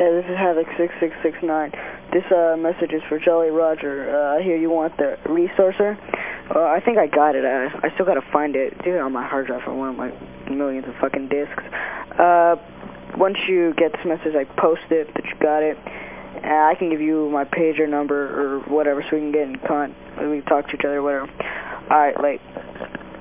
Yeah, this is Havoc6669. This uh, message is for Jolly Roger. Uh, I hear you want the resourcer. Uh, I think I got it. I, I still gotta find it. It's it on my hard drive for one of my millions of fucking disks. Uh, once you get this message, I post it that you got it. Uh, I can give you my pager number or whatever so we can get in con. We can talk to each other whatever. Alright, late.